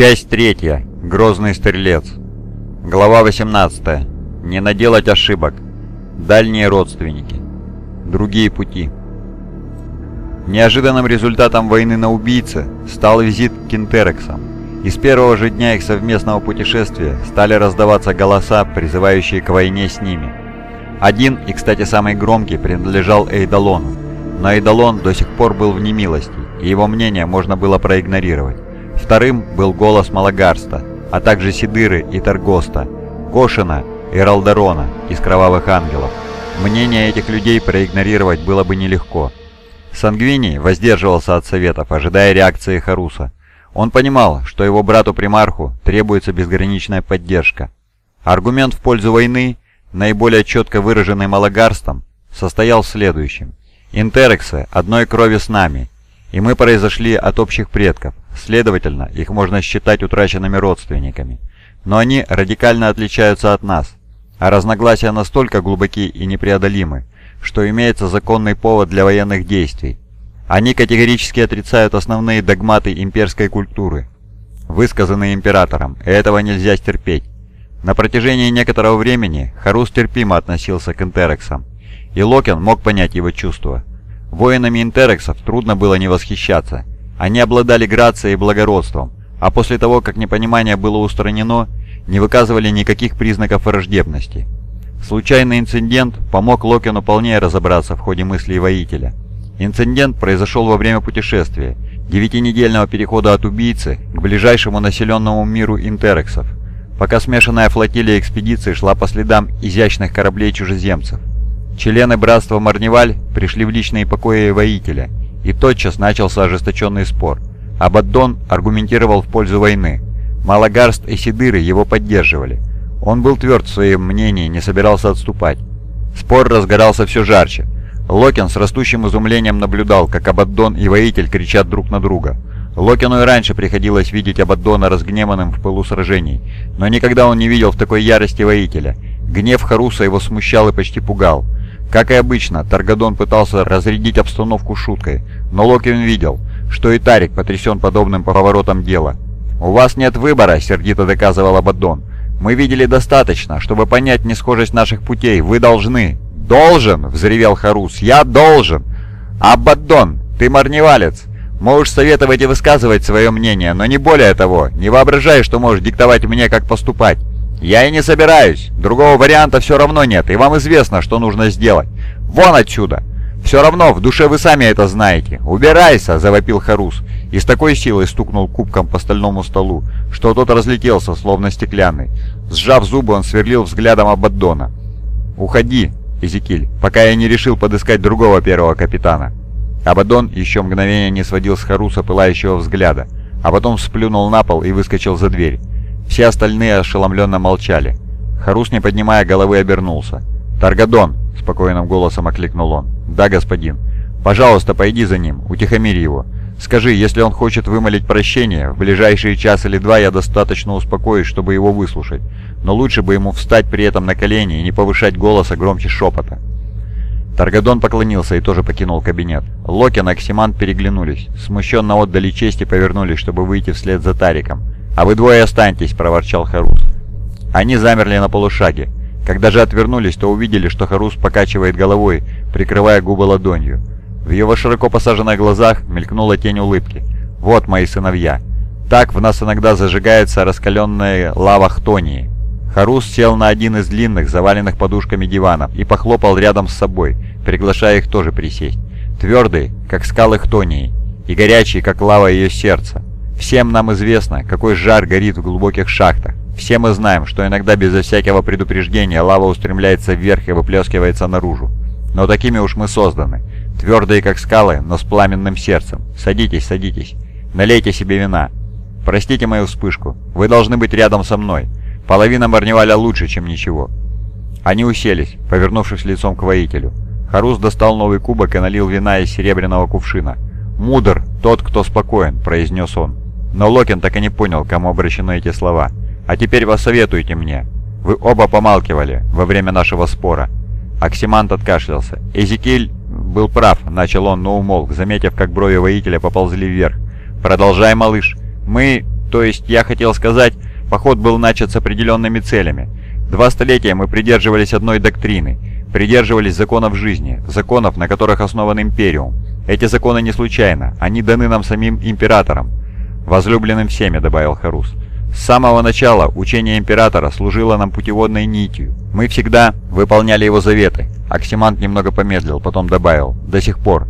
Часть третья. Грозный стрелец. Глава 18. Не наделать ошибок. Дальние родственники. Другие пути. Неожиданным результатом войны на убийце стал визит к Кинтерексам. И с первого же дня их совместного путешествия стали раздаваться голоса, призывающие к войне с ними. Один, и кстати самый громкий, принадлежал Эйдалону. Но Эйдалон до сих пор был в немилости, и его мнение можно было проигнорировать. Вторым был голос Малагарста, а также Сидыры и Таргоста, Гошина и Ралдарона из Кровавых Ангелов. Мнение этих людей проигнорировать было бы нелегко. Сангвини воздерживался от советов, ожидая реакции Харуса. Он понимал, что его брату-примарху требуется безграничная поддержка. Аргумент в пользу войны, наиболее четко выраженный Малагарстом, состоял в следующем. Интерексы одной крови с нами, и мы произошли от общих предков, следовательно, их можно считать утраченными родственниками. Но они радикально отличаются от нас, а разногласия настолько глубоки и непреодолимы, что имеется законный повод для военных действий. Они категорически отрицают основные догматы имперской культуры, высказанные императором, и этого нельзя стерпеть. На протяжении некоторого времени Харус терпимо относился к интерексам, и Локен мог понять его чувства. Воинами интерексов трудно было не восхищаться. Они обладали грацией и благородством, а после того, как непонимание было устранено, не выказывали никаких признаков враждебности. Случайный инцидент помог Локену полнее разобраться в ходе мыслей воителя. Инцидент произошел во время путешествия, девятинедельного перехода от убийцы к ближайшему населенному миру интерексов, пока смешанная флотилия экспедиции шла по следам изящных кораблей чужеземцев. Члены братства Марневаль пришли в личные покои воителя, и тотчас начался ожесточенный спор. Абаддон аргументировал в пользу войны. Малагарст и Сидыры его поддерживали. Он был тверд в своем мнении, не собирался отступать. Спор разгорался все жарче. Локин с растущим изумлением наблюдал, как Абаддон и воитель кричат друг на друга. Локину и раньше приходилось видеть Абаддона разгневанным в пылу сражений, но никогда он не видел в такой ярости воителя. Гнев Харуса его смущал и почти пугал. Как и обычно, Таргадон пытался разрядить обстановку шуткой, но Локин видел, что и Тарик потрясен подобным поворотом дела. «У вас нет выбора», — сердито доказывал Абаддон. «Мы видели достаточно, чтобы понять несхожесть наших путей. Вы должны...» «Должен!» — взревел Харус. «Я должен!» «Абаддон, ты марневалец! Можешь советовать и высказывать свое мнение, но не более того. Не воображай, что можешь диктовать мне, как поступать. «Я и не собираюсь. Другого варианта все равно нет, и вам известно, что нужно сделать. Вон отсюда!» «Все равно, в душе вы сами это знаете. Убирайся!» — завопил Харус. И с такой силой стукнул кубком по стальному столу, что тот разлетелся, словно стеклянный. Сжав зубы, он сверлил взглядом Абаддона. «Уходи, Эзекиль, пока я не решил подыскать другого первого капитана». Абаддон еще мгновение не сводил с Харуса пылающего взгляда, а потом сплюнул на пол и выскочил за дверь. Все остальные ошеломленно молчали. Харус, не поднимая головы, обернулся. «Таргадон!» — спокойным голосом окликнул он. «Да, господин. Пожалуйста, пойди за ним, утихомирь его. Скажи, если он хочет вымолить прощение, в ближайшие час или два я достаточно успокоюсь, чтобы его выслушать. Но лучше бы ему встать при этом на колени и не повышать голоса громче шепота». Таргадон поклонился и тоже покинул кабинет. Локин и Оксимант переглянулись, смущенно отдали честь и повернулись, чтобы выйти вслед за Тариком. «А вы двое останьтесь», — проворчал Харус. Они замерли на полушаге. Когда же отвернулись, то увидели, что Харус покачивает головой, прикрывая губы ладонью. В его широко посаженных глазах мелькнула тень улыбки. «Вот мои сыновья. Так в нас иногда зажигается раскаленная лава хтонии». Харус сел на один из длинных, заваленных подушками диванов и похлопал рядом с собой, приглашая их тоже присесть. Твердый, как скалы хтонии, и горячий, как лава ее сердца. Всем нам известно, какой жар горит в глубоких шахтах. Все мы знаем, что иногда безо всякого предупреждения лава устремляется вверх и выплескивается наружу. Но такими уж мы созданы. Твердые, как скалы, но с пламенным сердцем. Садитесь, садитесь. Налейте себе вина. Простите мою вспышку. Вы должны быть рядом со мной. Половина Марневаля лучше, чем ничего. Они уселись, повернувшись лицом к воителю. Харус достал новый кубок и налил вина из серебряного кувшина. «Мудр, тот, кто спокоен», — произнес он. Но Локин так и не понял, кому обращены эти слова. «А теперь посоветуйте мне. Вы оба помалкивали во время нашего спора». Оксимант откашлялся. «Эзекиль был прав», — начал он, но умолк, заметив, как брови воителя поползли вверх. «Продолжай, малыш. Мы То есть, я хотел сказать, поход был начат с определенными целями. Два столетия мы придерживались одной доктрины, придерживались законов жизни, законов, на которых основан Империум. Эти законы не случайно, они даны нам самим Императором, возлюбленным всеми, добавил Харус. С самого начала учение Императора служило нам путеводной нитью. Мы всегда выполняли его заветы. Оксимант немного помедлил, потом добавил «до сих пор».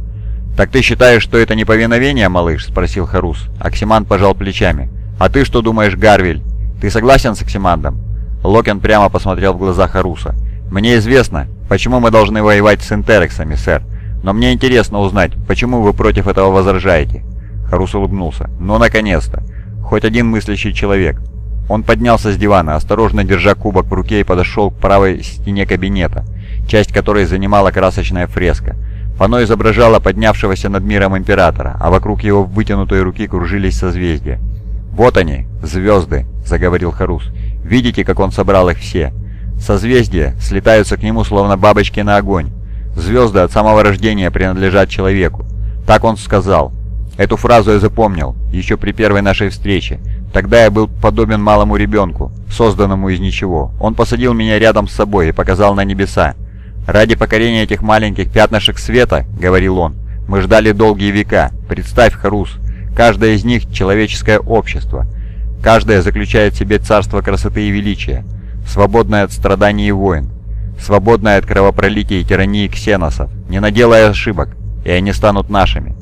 «Так ты считаешь, что это неповиновение, малыш?» – спросил Харус. Оксимант пожал плечами. «А ты что думаешь, Гарвиль? Ты согласен с Оксимандом?» Локен прямо посмотрел в глаза Харуса. «Мне известно, почему мы должны воевать с интерексами, сэр. Но мне интересно узнать, почему вы против этого возражаете?» Харус улыбнулся. «Ну, наконец-то! Хоть один мыслящий человек!» Он поднялся с дивана, осторожно держа кубок в руке и подошел к правой стене кабинета, часть которой занимала красочная фреска. Оно изображало поднявшегося над миром императора, а вокруг его вытянутой руки кружились созвездия. «Вот они, звезды», — заговорил Харус. «Видите, как он собрал их все? Созвездия слетаются к нему, словно бабочки на огонь. Звезды от самого рождения принадлежат человеку. Так он сказал. Эту фразу я запомнил, еще при первой нашей встрече. Тогда я был подобен малому ребенку, созданному из ничего. Он посадил меня рядом с собой и показал на небеса. «Ради покорения этих маленьких пятнышек света, — говорил он, — мы ждали долгие века. Представь, Харус, каждое из них — человеческое общество. Каждое заключает в себе царство красоты и величия, свободное от страданий и войн, свободное от кровопролития и тирании ксеносов, не наделая ошибок, и они станут нашими».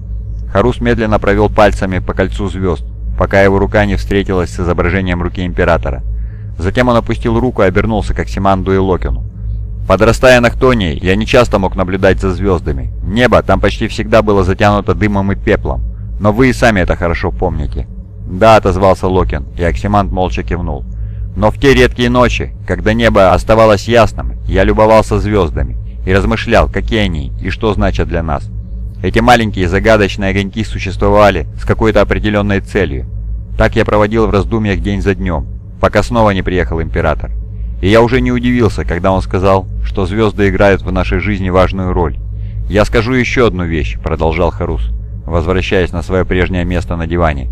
Харус медленно провел пальцами по кольцу звезд, пока его рука не встретилась с изображением руки Императора. Затем он опустил руку и обернулся к Оксиманду и Локину. Подрастая на Хтонии, я не часто мог наблюдать за звездами. Небо там почти всегда было затянуто дымом и пеплом. Но вы и сами это хорошо помните. «Да», — отозвался Локин, и Оксимант молча кивнул. «Но в те редкие ночи, когда небо оставалось ясным, я любовался звездами и размышлял, какие они и что значат для нас. Эти маленькие загадочные огоньки существовали с какой-то определенной целью. Так я проводил в раздумьях день за днем, пока снова не приехал Император. И я уже не удивился, когда он сказал, что звезды играют в нашей жизни важную роль. «Я скажу еще одну вещь», — продолжал Харус, возвращаясь на свое прежнее место на диване.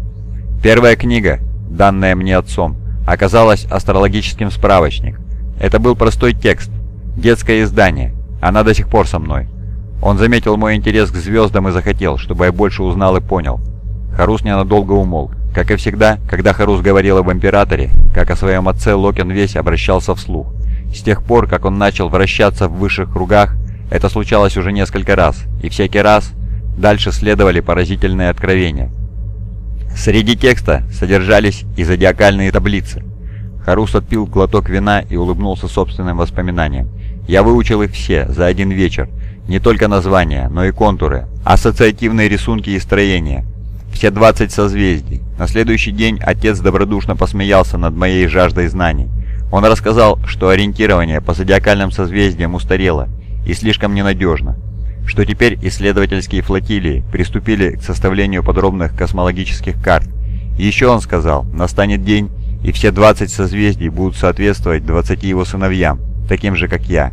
«Первая книга, данная мне отцом, оказалась астрологическим справочник. Это был простой текст, детское издание. Она до сих пор со мной. Он заметил мой интерес к звездам и захотел, чтобы я больше узнал и понял. Харус ненадолго умолк. Как и всегда, когда Харус говорил об Императоре, как о своем отце, Локен весь обращался вслух. С тех пор, как он начал вращаться в высших кругах, это случалось уже несколько раз, и всякий раз дальше следовали поразительные откровения. Среди текста содержались и зодиакальные таблицы. Харус отпил глоток вина и улыбнулся собственным воспоминаниям. «Я выучил их все за один вечер. Не только названия, но и контуры, ассоциативные рисунки и строения» все 20 созвездий. На следующий день отец добродушно посмеялся над моей жаждой знаний. Он рассказал, что ориентирование по зодиакальным созвездиям устарело и слишком ненадежно, что теперь исследовательские флотилии приступили к составлению подробных космологических карт. Еще он сказал, настанет день, и все 20 созвездий будут соответствовать 20 его сыновьям, таким же, как я.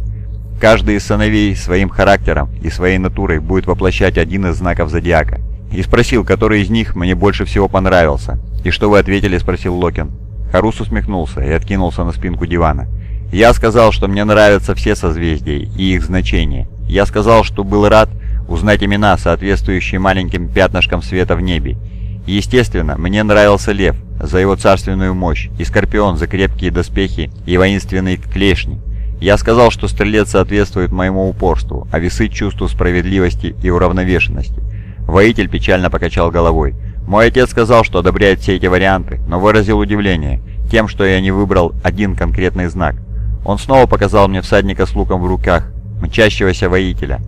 Каждый из сыновей своим характером и своей натурой будет воплощать один из знаков зодиака – и спросил, который из них мне больше всего понравился. «И что вы ответили?» – спросил Локин. Харус усмехнулся и откинулся на спинку дивана. «Я сказал, что мне нравятся все созвездия и их значения. Я сказал, что был рад узнать имена, соответствующие маленьким пятнышкам света в небе. Естественно, мне нравился лев за его царственную мощь и скорпион за крепкие доспехи и воинственные клешни. Я сказал, что стрелец соответствует моему упорству, а весы чувству справедливости и уравновешенности. Воитель печально покачал головой. «Мой отец сказал, что одобряет все эти варианты, но выразил удивление тем, что я не выбрал один конкретный знак. Он снова показал мне всадника с луком в руках, мчащегося воителя.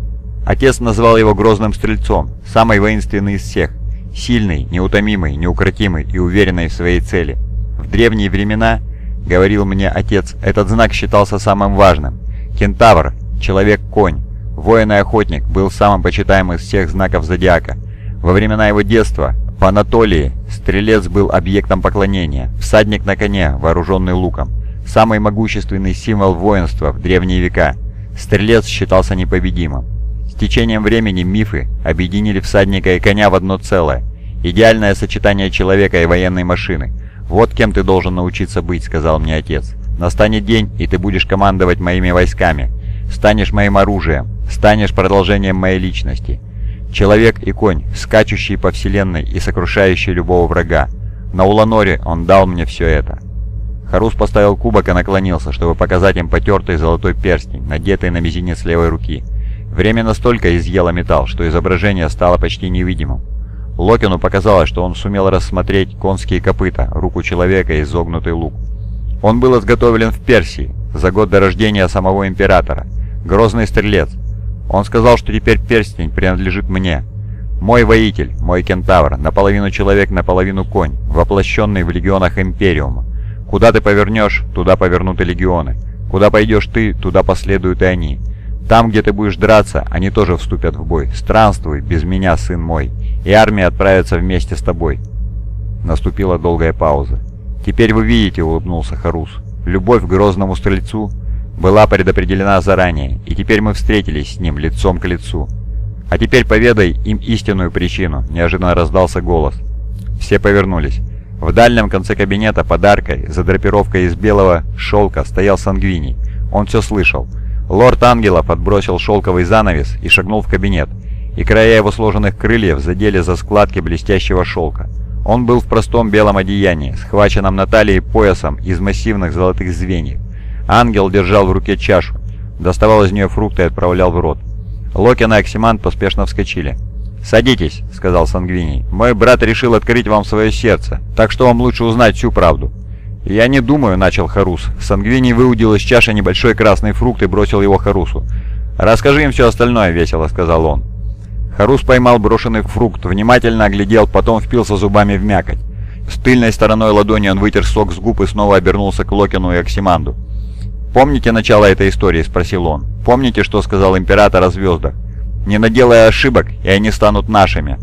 Отец назвал его грозным стрельцом, самый воинственный из всех. Сильный, неутомимый, неукротимый и уверенный в своей цели. В древние времена, говорил мне отец, этот знак считался самым важным. Кентавр, человек-конь, Воин и охотник был самым почитаемым из всех знаков зодиака. Во времена его детства в Анатолии стрелец был объектом поклонения, всадник на коне, вооруженный луком. Самый могущественный символ воинства в древние века. Стрелец считался непобедимым. С течением времени мифы объединили всадника и коня в одно целое. Идеальное сочетание человека и военной машины. «Вот кем ты должен научиться быть», — сказал мне отец. «Настанет день, и ты будешь командовать моими войсками. Станешь моим оружием, станешь продолжением моей личности. Человек и конь, скачущие по вселенной и сокрушающие любого врага. На Уланоре он дал мне все это». Харус поставил кубок и наклонился, чтобы показать им потертый золотой перстень, надетый на мизинец левой руки. Время настолько изъело металл, что изображение стало почти невидимым. Локину показалось, что он сумел рассмотреть конские копыта, руку человека и изогнутый лук. Он был изготовлен в Персии, за год до рождения самого императора. Грозный стрелец. Он сказал, что теперь перстень принадлежит мне. Мой воитель, мой кентавр, наполовину человек, наполовину конь, воплощенный в легионах Империума. Куда ты повернешь, туда повернут и легионы. Куда пойдешь ты, туда последуют и они. Там, где ты будешь драться, они тоже вступят в бой. Странствуй, без меня, сын мой, и армия отправится вместе с тобой». Наступила долгая пауза. «Теперь вы видите», — улыбнулся Харус. «Любовь к грозному стрельцу была предопределена заранее, и теперь мы встретились с ним лицом к лицу. А теперь поведай им истинную причину», — неожиданно раздался голос. Все повернулись. В дальнем конце кабинета подаркой, за драпировкой из белого шелка, стоял Сангвиний. Он все слышал. Лорд Ангелов отбросил шелковый занавес и шагнул в кабинет, и края его сложенных крыльев задели за складки блестящего шелка. Он был в простом белом одеянии, схваченном на талии поясом из массивных золотых звеньев. Ангел держал в руке чашу, доставал из нее фрукты и отправлял в рот. Локин и Оксимант поспешно вскочили. «Садитесь», — сказал Сангвиний. «Мой брат решил открыть вам свое сердце, так что вам лучше узнать всю правду». «Я не думаю», — начал Харус. Сангвини выудил из чаши небольшой красный фрукт и бросил его Харусу. «Расскажи им все остальное», — весело сказал он. Харус поймал брошенный фрукт, внимательно оглядел, потом впился зубами в мякоть. С тыльной стороной ладони он вытер сок с губ и снова обернулся к Локину и Оксиманду. «Помните начало этой истории?» — спросил он. «Помните, что сказал император о звездах? Не наделая ошибок, и они станут нашими».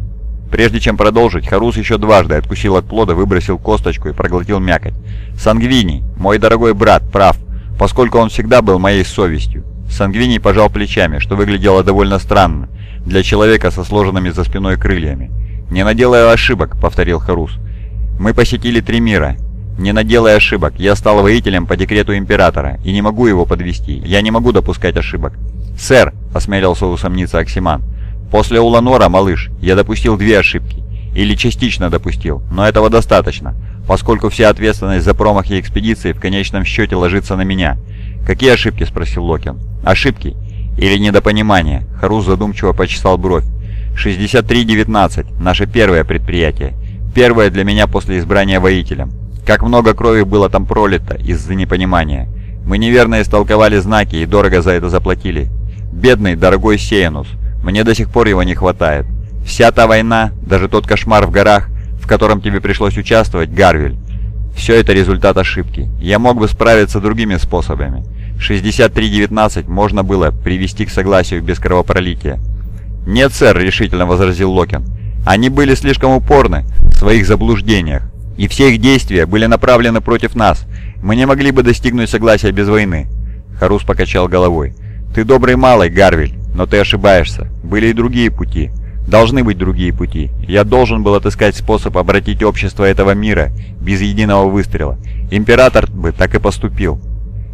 Прежде чем продолжить, Харус еще дважды откусил от плода, выбросил косточку и проглотил мякоть. «Сангвини, мой дорогой брат, прав, поскольку он всегда был моей совестью». Сангвини пожал плечами, что выглядело довольно странно для человека со сложенными за спиной крыльями. «Не наделая ошибок», — повторил Харус. «Мы посетили три мира. Не наделая ошибок, я стал воителем по декрету Императора и не могу его подвести. Я не могу допускать ошибок». «Сэр», — осмелился усомниться Оксиман, После Уланора, малыш, я допустил две ошибки. Или частично допустил, но этого достаточно, поскольку вся ответственность за промахи экспедиции в конечном счете ложится на меня. «Какие ошибки?» – спросил Локин. «Ошибки? Или недопонимание?» Харус задумчиво почесал бровь. «63-19. Наше первое предприятие. Первое для меня после избрания воителем. Как много крови было там пролито из-за непонимания. Мы неверно истолковали знаки и дорого за это заплатили. Бедный, дорогой Сеянус. Мне до сих пор его не хватает. Вся та война, даже тот кошмар в горах, в котором тебе пришлось участвовать, Гарвель, все это результат ошибки. Я мог бы справиться другими способами. 63.19 можно было привести к согласию без кровопролития. «Нет, сэр», — решительно возразил Локин. «Они были слишком упорны в своих заблуждениях, и все их действия были направлены против нас. Мы не могли бы достигнуть согласия без войны». Харус покачал головой. «Ты добрый малый, Гарвель. Но ты ошибаешься. Были и другие пути. Должны быть другие пути. Я должен был отыскать способ обратить общество этого мира без единого выстрела. Император бы так и поступил.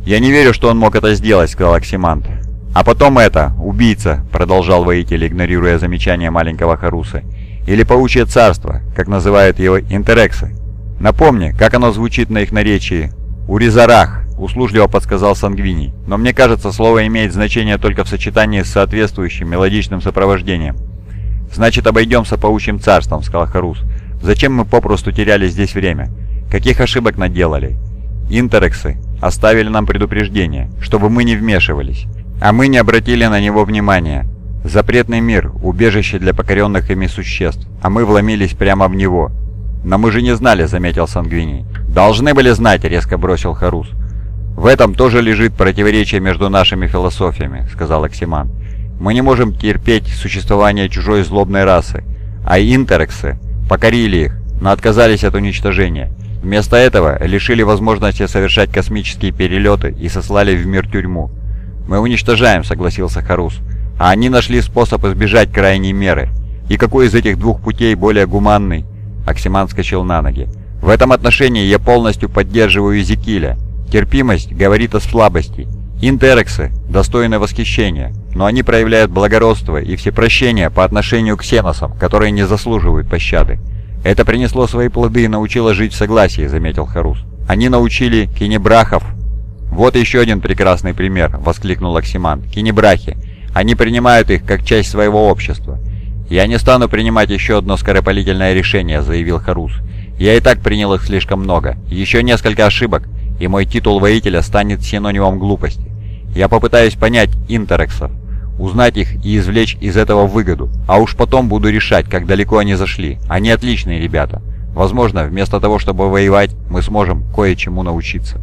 «Я не верю, что он мог это сделать», — сказал Оксимант. «А потом это, убийца», — продолжал воитель, игнорируя замечание маленького Харуса. «Или паучье царство, как называют его интерексы. Напомни, как оно звучит на их наречии. Уризарах, услужливо подсказал Сангвини, но мне кажется, слово имеет значение только в сочетании с соответствующим мелодичным сопровождением. «Значит, обойдемся паучьим царством», — сказал Харус. «Зачем мы попросту теряли здесь время? Каких ошибок наделали? Интерексы оставили нам предупреждение, чтобы мы не вмешивались, а мы не обратили на него внимания. Запретный мир — убежище для покоренных ими существ, а мы вломились прямо в него». «Но мы же не знали», — заметил Сангвини. «Должны были знать», — резко бросил Харус. «В этом тоже лежит противоречие между нашими философиями», — сказал Оксиман. «Мы не можем терпеть существование чужой злобной расы, а интерексы покорили их, но отказались от уничтожения. Вместо этого лишили возможности совершать космические перелеты и сослали в мир тюрьму. «Мы уничтожаем», — согласился Харус. «А они нашли способ избежать крайней меры. И какой из этих двух путей более гуманный?» Оксиман скачал на ноги. В этом отношении я полностью поддерживаю Зекиля. Терпимость говорит о слабости. Интерексы достойны восхищения, но они проявляют благородство и всепрощение по отношению к ксеносам, которые не заслуживают пощады. Это принесло свои плоды и научило жить в согласии, заметил Харус. Они научили кинебрахов. Вот еще один прекрасный пример, воскликнул Оксиман. Кинебрахи. Они принимают их как часть своего общества. «Я не стану принимать еще одно скоропалительное решение», — заявил Харус. «Я и так принял их слишком много. Еще несколько ошибок, и мой титул воителя станет синонимом глупости. Я попытаюсь понять интерексов, узнать их и извлечь из этого выгоду, а уж потом буду решать, как далеко они зашли. Они отличные ребята. Возможно, вместо того, чтобы воевать, мы сможем кое-чему научиться».